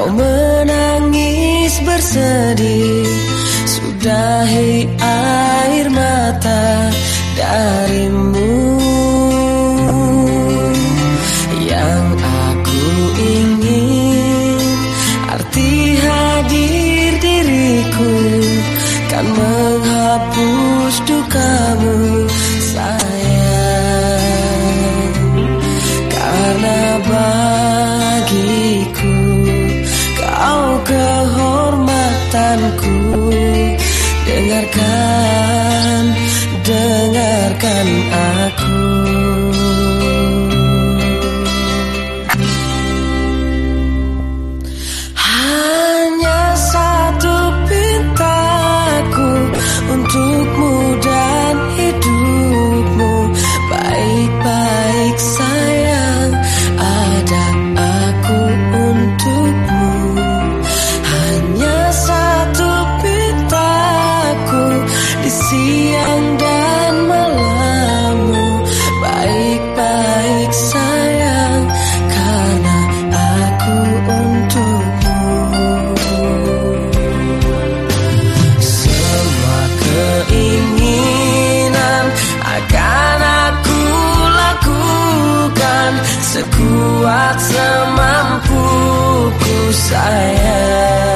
Kau menangis bersedih Sudahi air mata darimu. Yang aku ingin Arti hadir diriku Kan menghapus dukamu. Dengarkan, close I am